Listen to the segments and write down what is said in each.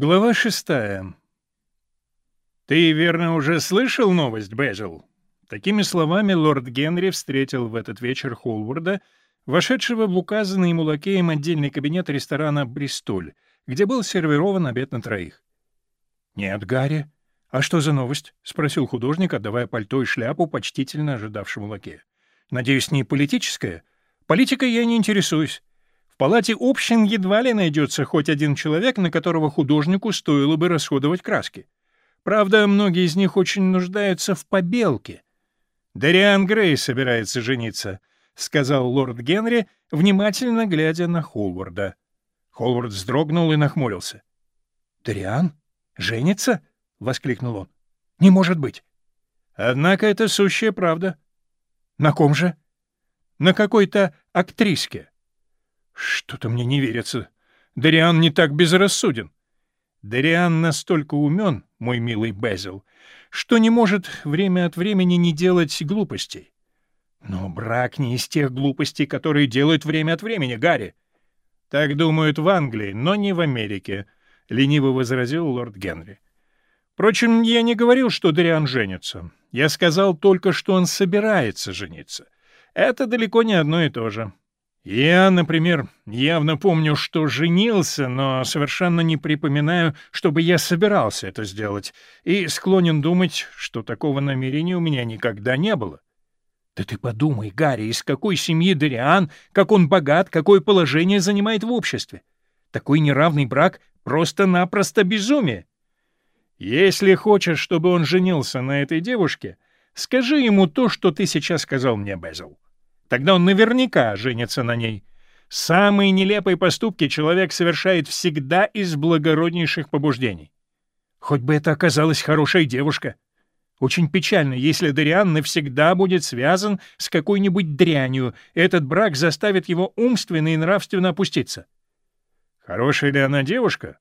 Глава шестая. «Ты, верно, уже слышал новость, Безил?» Такими словами лорд Генри встретил в этот вечер Холварда, вошедшего в указанный ему лакеем отдельный кабинет ресторана «Бристоль», где был сервирован обед на троих. «Нет, Гарри. А что за новость?» — спросил художник, отдавая пальто и шляпу почтительно ожидавшему лакею. «Надеюсь, не политическая? Политикой я не интересуюсь палате общин едва ли найдется хоть один человек, на которого художнику стоило бы расходовать краски. Правда, многие из них очень нуждаются в побелке. «Дариан Грей собирается жениться», — сказал лорд Генри, внимательно глядя на Холварда. Холвард вздрогнул и нахмурился. «Дариан? Женится?» — воскликнул он. «Не может быть!» «Однако это сущая правда». «На ком же?» «На какой-то актриске». Что-то мне не верится. Дариан не так безрассуден. Дариан настолько умен, мой милый Безил, что не может время от времени не делать глупостей. Но брак не из тех глупостей, которые делают время от времени, Гарри. Так думают в Англии, но не в Америке, — лениво возразил лорд Генри. Впрочем, я не говорил, что Дариан женится. Я сказал только, что он собирается жениться. Это далеко не одно и то же. Я, например, явно помню, что женился, но совершенно не припоминаю, чтобы я собирался это сделать, и склонен думать, что такого намерения у меня никогда не было. Да ты подумай, Гарри, из какой семьи Дариан, как он богат, какое положение занимает в обществе. Такой неравный брак — просто-напросто безумие. Если хочешь, чтобы он женился на этой девушке, скажи ему то, что ты сейчас сказал мне, Безил. Тогда он наверняка женится на ней. Самые нелепые поступки человек совершает всегда из благороднейших побуждений. Хоть бы это оказалась хорошая девушка. Очень печально, если Дариан навсегда будет связан с какой-нибудь дрянью, этот брак заставит его умственно и нравственно опуститься. Хорошая ли она девушка?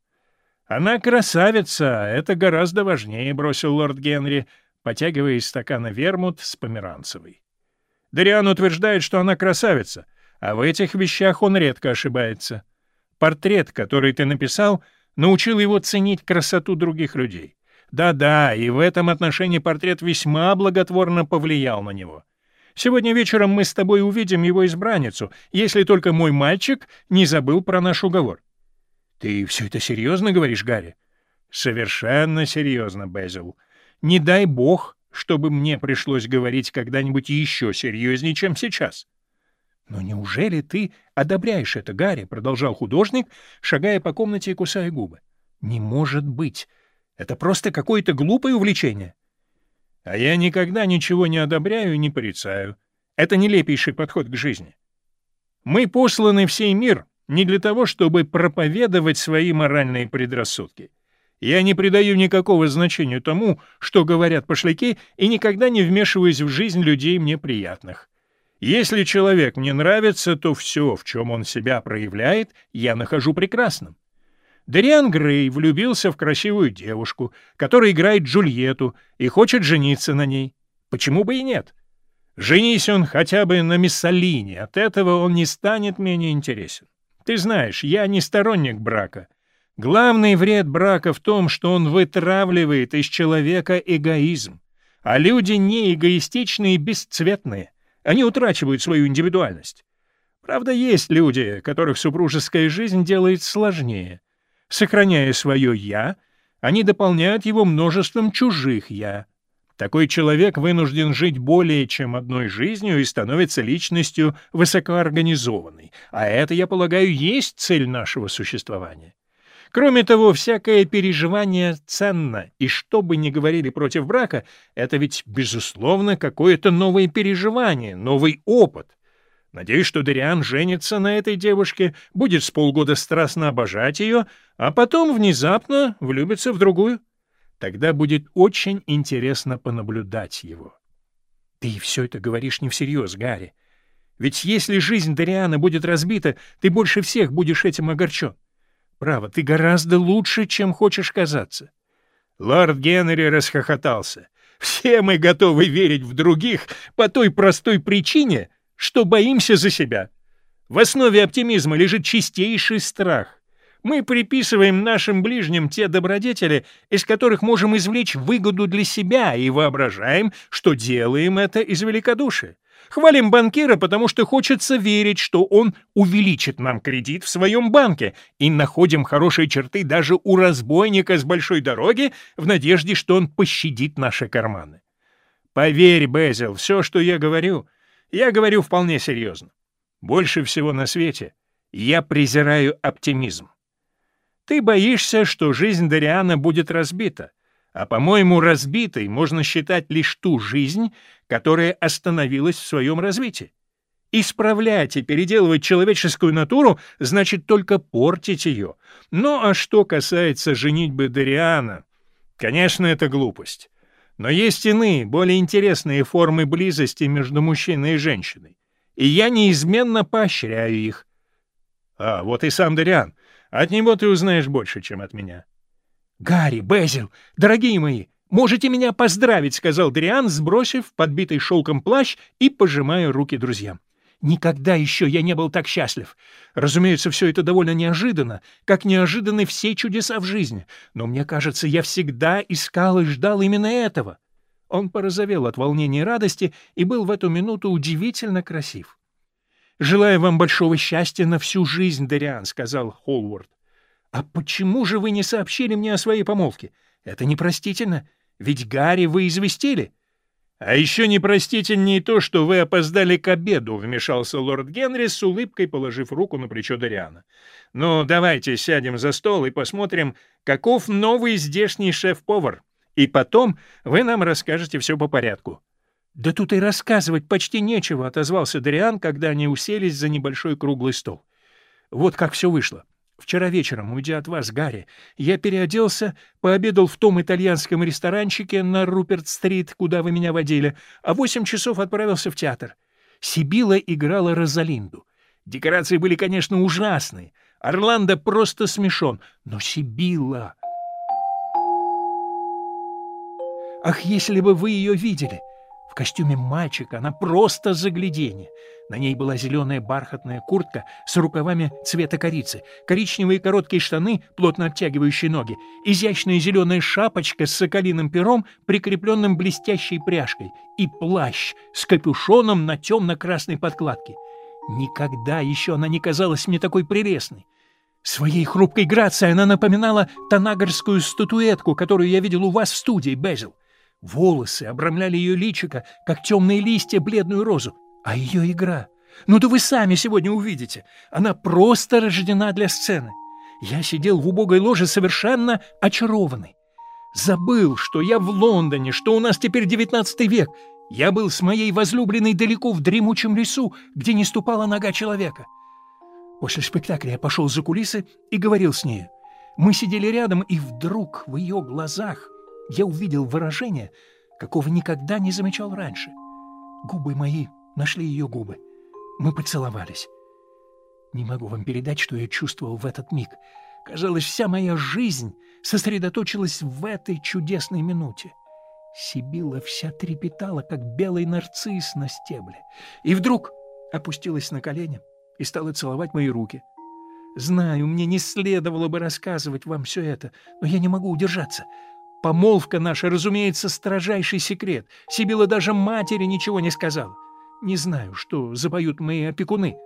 Она красавица, это гораздо важнее, — бросил лорд Генри, потягивая из стакана вермут с померанцевой. Дариан утверждает, что она красавица, а в этих вещах он редко ошибается. Портрет, который ты написал, научил его ценить красоту других людей. Да-да, и в этом отношении портрет весьма благотворно повлиял на него. Сегодня вечером мы с тобой увидим его избранницу, если только мой мальчик не забыл про наш уговор. Ты все это серьезно говоришь, Гарри? Совершенно серьезно, Безил. Не дай бог, чтобы мне пришлось говорить когда-нибудь еще серьезнее, чем сейчас. «Но неужели ты одобряешь это, Гарри?» — продолжал художник, шагая по комнате и кусая губы. «Не может быть! Это просто какое-то глупое увлечение!» «А я никогда ничего не одобряю и не порицаю. Это нелепейший подход к жизни. Мы посланы в сей мир не для того, чтобы проповедовать свои моральные предрассудки. Я не придаю никакого значения тому, что говорят пошляки, и никогда не вмешиваюсь в жизнь людей мне приятных. Если человек мне нравится, то все, в чем он себя проявляет, я нахожу прекрасным. Дариан Грей влюбился в красивую девушку, которая играет Джульетту и хочет жениться на ней. Почему бы и нет? Женись он хотя бы на Миссалине, от этого он не станет менее интересен. Ты знаешь, я не сторонник брака, Главный вред брака в том, что он вытравливает из человека эгоизм. А люди не эгоистичные и бесцветные. Они утрачивают свою индивидуальность. Правда, есть люди, которых супружеская жизнь делает сложнее. Сохраняя свое «я», они дополняют его множеством чужих «я». Такой человек вынужден жить более чем одной жизнью и становится личностью высокоорганизованной. А это, я полагаю, есть цель нашего существования. Кроме того, всякое переживание ценно, и что бы ни говорили против брака, это ведь, безусловно, какое-то новое переживание, новый опыт. Надеюсь, что Дариан женится на этой девушке, будет с полгода страстно обожать ее, а потом внезапно влюбится в другую. Тогда будет очень интересно понаблюдать его. Ты все это говоришь не всерьез, Гарри. Ведь если жизнь Дариана будет разбита, ты больше всех будешь этим огорчен. Право, ты гораздо лучше, чем хочешь казаться. Лорд Генри расхохотался. Все мы готовы верить в других по той простой причине, что боимся за себя. В основе оптимизма лежит чистейший страх. Мы приписываем нашим ближним те добродетели, из которых можем извлечь выгоду для себя, и воображаем, что делаем это из великодушия. Хвалим банкира, потому что хочется верить, что он увеличит нам кредит в своем банке, и находим хорошие черты даже у разбойника с большой дороги в надежде, что он пощадит наши карманы. Поверь, Безил, все, что я говорю, я говорю вполне серьезно. Больше всего на свете я презираю оптимизм. Ты боишься, что жизнь Дариана будет разбита, а, по-моему, разбитой можно считать лишь ту жизнь, которая остановилась в своем развитии. Исправлять и переделывать человеческую натуру значит только портить ее. Ну а что касается женитьбы Дариана, конечно, это глупость. Но есть иные, более интересные формы близости между мужчиной и женщиной. И я неизменно поощряю их. А, вот и сам Дариан. От него ты узнаешь больше, чем от меня. «Гарри, Безил, дорогие мои, можете меня поздравить», — сказал Дриан, сбросив подбитый шелком плащ и пожимая руки друзьям. Никогда еще я не был так счастлив. Разумеется, все это довольно неожиданно, как неожиданны все чудеса в жизни, но мне кажется, я всегда искал и ждал именно этого. Он порозовел от волнения и радости и был в эту минуту удивительно красив. «Желаю вам большого счастья на всю жизнь, Дариан», — сказал Холвард. «А почему же вы не сообщили мне о своей помолвке? Это непростительно, ведь Гарри вы известили». «А еще непростительнее то, что вы опоздали к обеду», — вмешался лорд Генри с улыбкой, положив руку на плечо Дариана. «Ну, давайте сядем за стол и посмотрим, каков новый здешний шеф-повар. И потом вы нам расскажете все по порядку». «Да тут и рассказывать почти нечего», — отозвался Дариан, когда они уселись за небольшой круглый стол. «Вот как все вышло. Вчера вечером, уйдя от вас, Гарри, я переоделся, пообедал в том итальянском ресторанчике на Руперт-стрит, куда вы меня водили, а восемь часов отправился в театр. Сибила играла Розалинду. Декорации были, конечно, ужасные. Орландо просто смешон, но Сибила... Ах, если бы вы ее видели! Костюме мальчика, она просто загляденье. На ней была зеленая бархатная куртка с рукавами цвета корицы, коричневые короткие штаны, плотно обтягивающие ноги, изящная зеленая шапочка с соколиным пером, прикрепленным блестящей пряжкой, и плащ с капюшоном на темно-красной подкладке. Никогда еще она не казалась мне такой прелестной. Своей хрупкой грацией она напоминала танагорскую статуэтку, которую я видел у вас в студии, Безил. Волосы обрамляли ее личико, как темные листья бледную розу. А ее игра... Ну да вы сами сегодня увидите. Она просто рождена для сцены. Я сидел в убогой ложе совершенно очарованный. Забыл, что я в Лондоне, что у нас теперь девятнадцатый век. Я был с моей возлюбленной далеко в дремучем лесу, где не ступала нога человека. После спектакля я пошел за кулисы и говорил с ней. Мы сидели рядом, и вдруг в ее глазах я увидел выражение, какого никогда не замечал раньше. Губы мои нашли ее губы. Мы поцеловались. Не могу вам передать, что я чувствовал в этот миг. Казалось, вся моя жизнь сосредоточилась в этой чудесной минуте. Сибила вся трепетала, как белый нарцисс на стебле. И вдруг опустилась на колени и стала целовать мои руки. Знаю, мне не следовало бы рассказывать вам все это, но я не могу удержаться. Помолвка наша, разумеется, строжайший секрет. Сибила даже матери ничего не сказала. Не знаю, что запоют мои опекуны.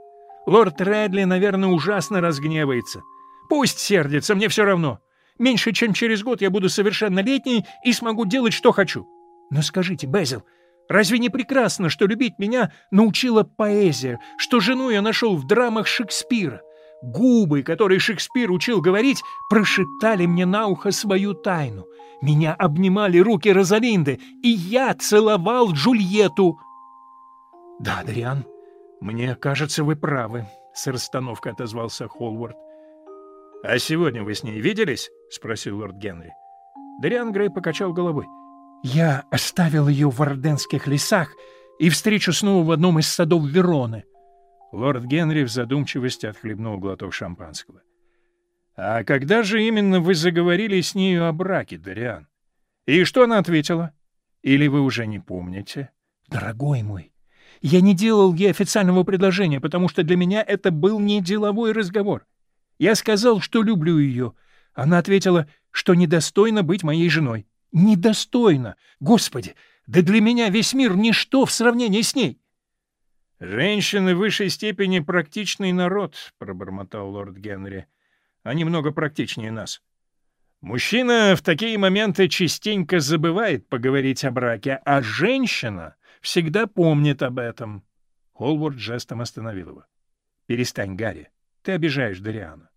Лорд Рэдли, наверное, ужасно разгневается. Пусть сердится, мне все равно. Меньше чем через год я буду совершеннолетней и смогу делать, что хочу. Но скажите, Безил, разве не прекрасно, что любить меня научила поэзия, что жену я нашел в драмах Шекспира? Губы, которые Шекспир учил говорить, прошептали мне на ухо свою тайну. Меня обнимали руки Розалинды, и я целовал Джульетту. — Да, Адриан, мне кажется, вы правы, — с расстановкой отозвался Холвард. — А сегодня вы с ней виделись? — спросил лорд Генри. Дариан Грей покачал головой. — Я оставил ее в Орденских лесах и встречу снова в одном из садов Вероны. Лорд Генри в задумчивости отхлебнул глоток шампанского. «А когда же именно вы заговорили с нею о браке, Дариан? И что она ответила? Или вы уже не помните?» «Дорогой мой, я не делал ей официального предложения, потому что для меня это был не деловой разговор. Я сказал, что люблю ее. Она ответила, что недостойна быть моей женой. Недостойна! Господи, да для меня весь мир — ничто в сравнении с ней. «Женщины в высшей степени практичный народ», — пробормотал лорд Генри. «Они много практичнее нас. Мужчина в такие моменты частенько забывает поговорить о браке, а женщина всегда помнит об этом». Холвард жестом остановил его. «Перестань, Гарри. Ты обижаешь Дариана.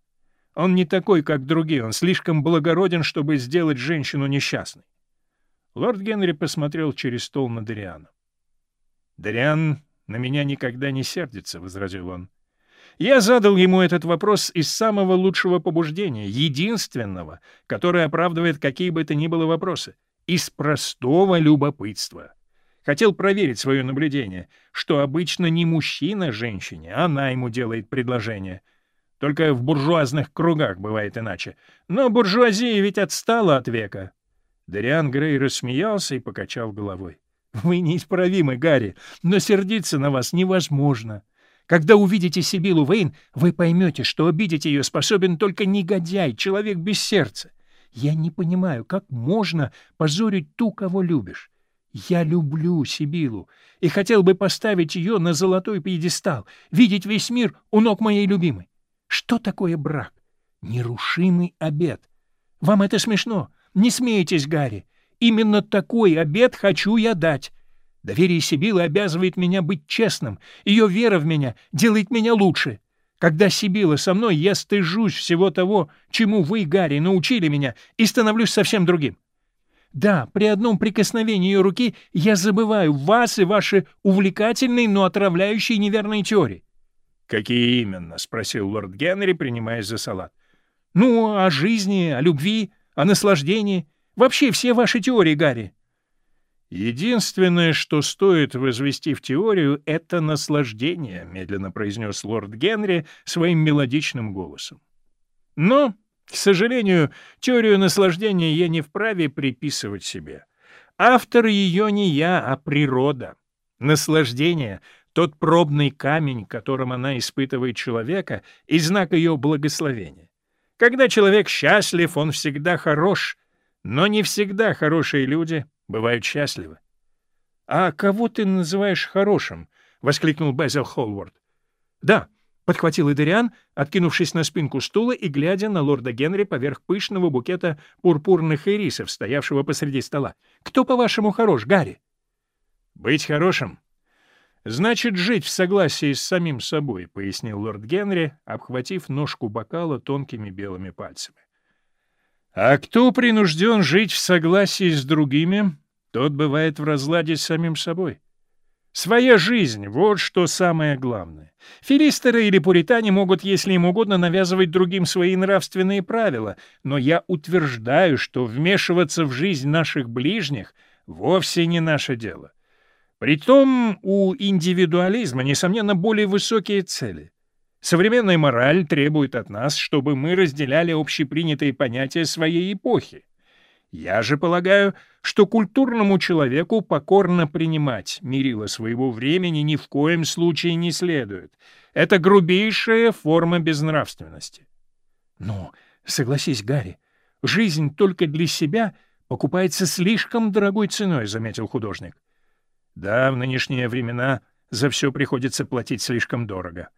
Он не такой, как другие, он слишком благороден, чтобы сделать женщину несчастной». Лорд Генри посмотрел через стол на Дариана. «Дариан на меня никогда не сердится», — возразил он. Я задал ему этот вопрос из самого лучшего побуждения, единственного, которое оправдывает какие бы то ни было вопросы, из простого любопытства. Хотел проверить свое наблюдение, что обычно не мужчина женщине, а она ему делает предложение. Только в буржуазных кругах бывает иначе. Но буржуазия ведь отстала от века. Дариан Грей рассмеялся и покачал головой. Вы неисправимы, Гарри, но сердиться на вас невозможно. Когда увидите Сибилу Вейн, вы поймете, что обидеть ее способен только негодяй, человек без сердца. Я не понимаю, как можно позорить ту, кого любишь. Я люблю Сибилу и хотел бы поставить ее на золотой пьедестал, видеть весь мир у ног моей любимой. Что такое брак? Нерушимый обет. Вам это смешно? Не смейтесь, Гарри. Именно такой обет хочу я дать. Доверие Сибилы обязывает меня быть честным. Ее вера в меня делает меня лучше. Когда Сибила со мной, я стыжусь всего того, чему вы, Гарри, научили меня, и становлюсь совсем другим. Да, при одном прикосновении ее руки я забываю вас и ваши увлекательные, но отравляющие неверные теории. — Какие именно? — спросил лорд Генри, принимаясь за салат. — Ну, о жизни, о любви, о наслаждении. Вообще все ваши теории, Гарри. «Единственное, что стоит возвести в теорию, — это наслаждение», — медленно произнес лорд Генри своим мелодичным голосом. «Но, к сожалению, теорию наслаждения я не вправе приписывать себе. Автор ее не я, а природа. Наслаждение — тот пробный камень, которым она испытывает человека, и знак ее благословения. Когда человек счастлив, он всегда хорош — но не всегда хорошие люди бывают счастливы. — А кого ты называешь хорошим? — воскликнул Безил Холвард. — Да, — подхватил Идериан, откинувшись на спинку стула и глядя на лорда Генри поверх пышного букета пурпурных ирисов, стоявшего посреди стола. — Кто, по-вашему, хорош, Гарри? — Быть хорошим «Значит, жить в согласии с самим собой», — пояснил лорд Генри, обхватив ножку бокала тонкими белыми пальцами. А кто принужден жить в согласии с другими, тот бывает в разладе с самим собой. Своя жизнь — вот что самое главное. Филистеры или пуритане могут, если им угодно, навязывать другим свои нравственные правила, но я утверждаю, что вмешиваться в жизнь наших ближних вовсе не наше дело. Притом у индивидуализма, несомненно, более высокие цели. Современная мораль требует от нас, чтобы мы разделяли общепринятые понятия своей эпохи. Я же полагаю, что культурному человеку покорно принимать мерило своего времени ни в коем случае не следует. Это грубейшая форма безнравственности. Ну, согласись, Гарри, жизнь только для себя покупается слишком дорогой ценой, — заметил художник. Да, в нынешние времена за все приходится платить слишком дорого.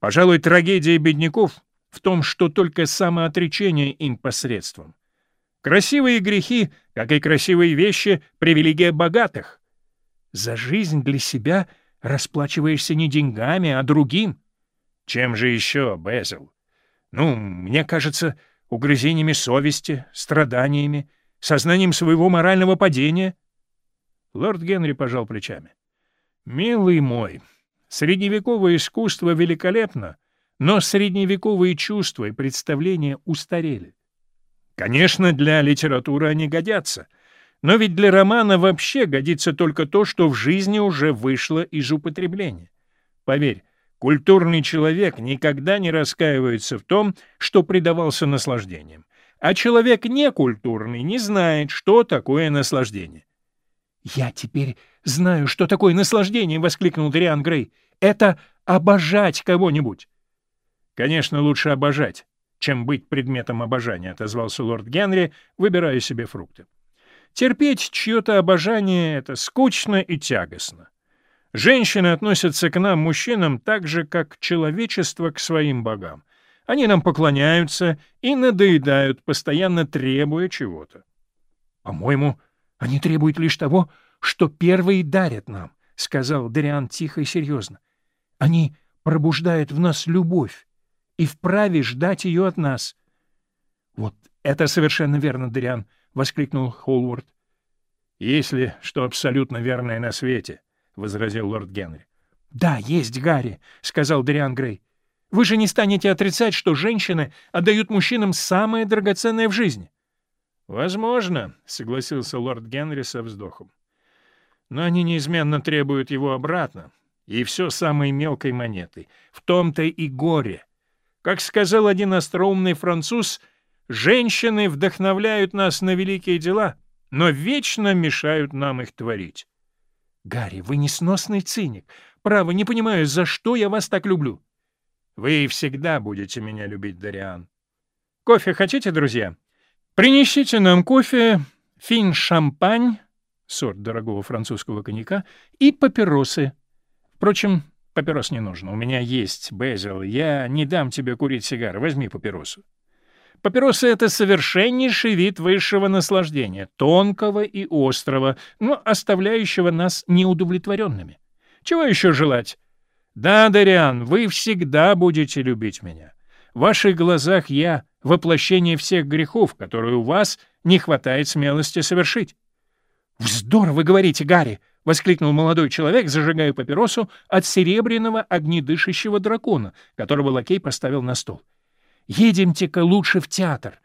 Пожалуй, трагедия бедняков в том, что только самоотречение им посредством. Красивые грехи, как и красивые вещи, привилегия богатых. За жизнь для себя расплачиваешься не деньгами, а другим. Чем же еще, Безил? Ну, мне кажется, угрызениями совести, страданиями, сознанием своего морального падения. Лорд Генри пожал плечами. «Милый мой, Средневековое искусство великолепно, но средневековые чувства и представления устарели. Конечно, для литературы они годятся, но ведь для романа вообще годится только то, что в жизни уже вышло из употребления. Поверь, культурный человек никогда не раскаивается в том, что предавался наслаждениям, а человек некультурный не знает, что такое наслаждение. «Я теперь знаю, что такое наслаждение!» — воскликнул Дриан Грей. «Это обожать кого-нибудь!» «Конечно, лучше обожать, чем быть предметом обожания», — отозвался лорд Генри, выбирая себе фрукты. «Терпеть чье-то обожание — это скучно и тягостно. Женщины относятся к нам, мужчинам, так же, как человечество к своим богам. Они нам поклоняются и надоедают, постоянно требуя чего-то. «По-моему, они требуют лишь того, что первые дарят нам», — сказал Дариан тихо и серьезно. «Они пробуждают в нас любовь и вправе ждать ее от нас». «Вот это совершенно верно, Дариан», — воскликнул Холвард. «Если что абсолютно верное на свете», — возразил лорд Генри. «Да, есть Гарри», — сказал Дариан Грей. «Вы же не станете отрицать, что женщины отдают мужчинам самое драгоценное в жизни». «Возможно», — согласился лорд Генри со вздохом. «Но они неизменно требуют его обратно, и все самой мелкой монетой. В том-то и горе. Как сказал один остроумный француз, женщины вдохновляют нас на великие дела, но вечно мешают нам их творить». «Гарри, вы несносный циник. Право, не понимаю, за что я вас так люблю». «Вы всегда будете меня любить, Дариан. Кофе хотите, друзья?» Принесите нам кофе, фин-шампань, сорт дорогого французского коньяка, и папиросы. Впрочем, папирос не нужно. У меня есть, Безил. Я не дам тебе курить сигары. Возьми папиросу. Папиросы — это совершеннейший вид высшего наслаждения, тонкого и острого, но оставляющего нас неудовлетворенными. Чего еще желать? Да, Дариан, вы всегда будете любить меня. В ваших глазах я — воплощение всех грехов, которые у вас не хватает смелости совершить. — Вздор вы говорите, Гарри! — воскликнул молодой человек, зажигая папиросу от серебряного огнедышащего дракона, которого лакей поставил на стол. — Едемте-ка лучше в театр.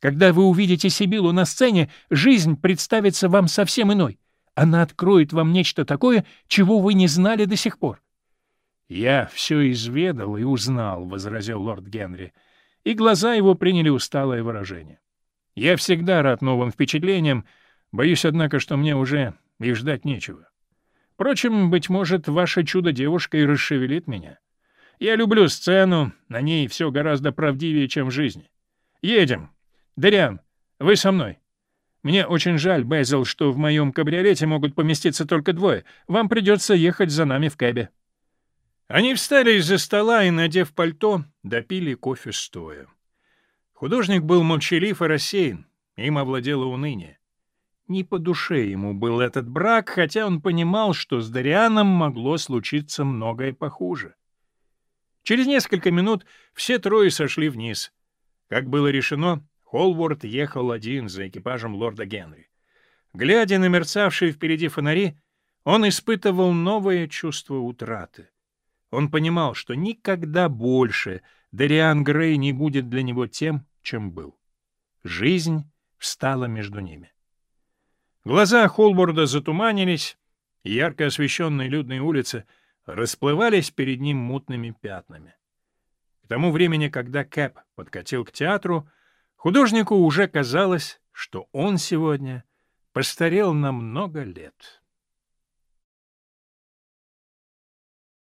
Когда вы увидите Сибилу на сцене, жизнь представится вам совсем иной. Она откроет вам нечто такое, чего вы не знали до сих пор. — Я все изведал и узнал, — возразил лорд Генри, — и глаза его приняли усталое выражение. Я всегда рад новым впечатлениям, боюсь, однако, что мне уже их ждать нечего. Впрочем, быть может, ваша чудо-девушка и расшевелит меня. Я люблю сцену, на ней все гораздо правдивее, чем в жизни. Едем. Дариан, вы со мной. Мне очень жаль, Безил, что в моем кабриолете могут поместиться только двое. Вам придется ехать за нами в кэбе. Они встали из-за стола и, надев пальто, допили кофе стоя. Художник был молчалив и рассеян, им овладело уныние. Не по душе ему был этот брак, хотя он понимал, что с Дарианом могло случиться многое похуже. Через несколько минут все трое сошли вниз. Как было решено, Холворд ехал один за экипажем лорда Генри. Глядя на мерцавшие впереди фонари, он испытывал новое чувство утраты. Он понимал, что никогда больше Дариан Грей не будет для него тем, чем был. Жизнь встала между ними. Глаза Холборда затуманились, ярко освещенные людные улицы расплывались перед ним мутными пятнами. К тому времени, когда Кэп подкатил к театру, художнику уже казалось, что он сегодня постарел на много лет.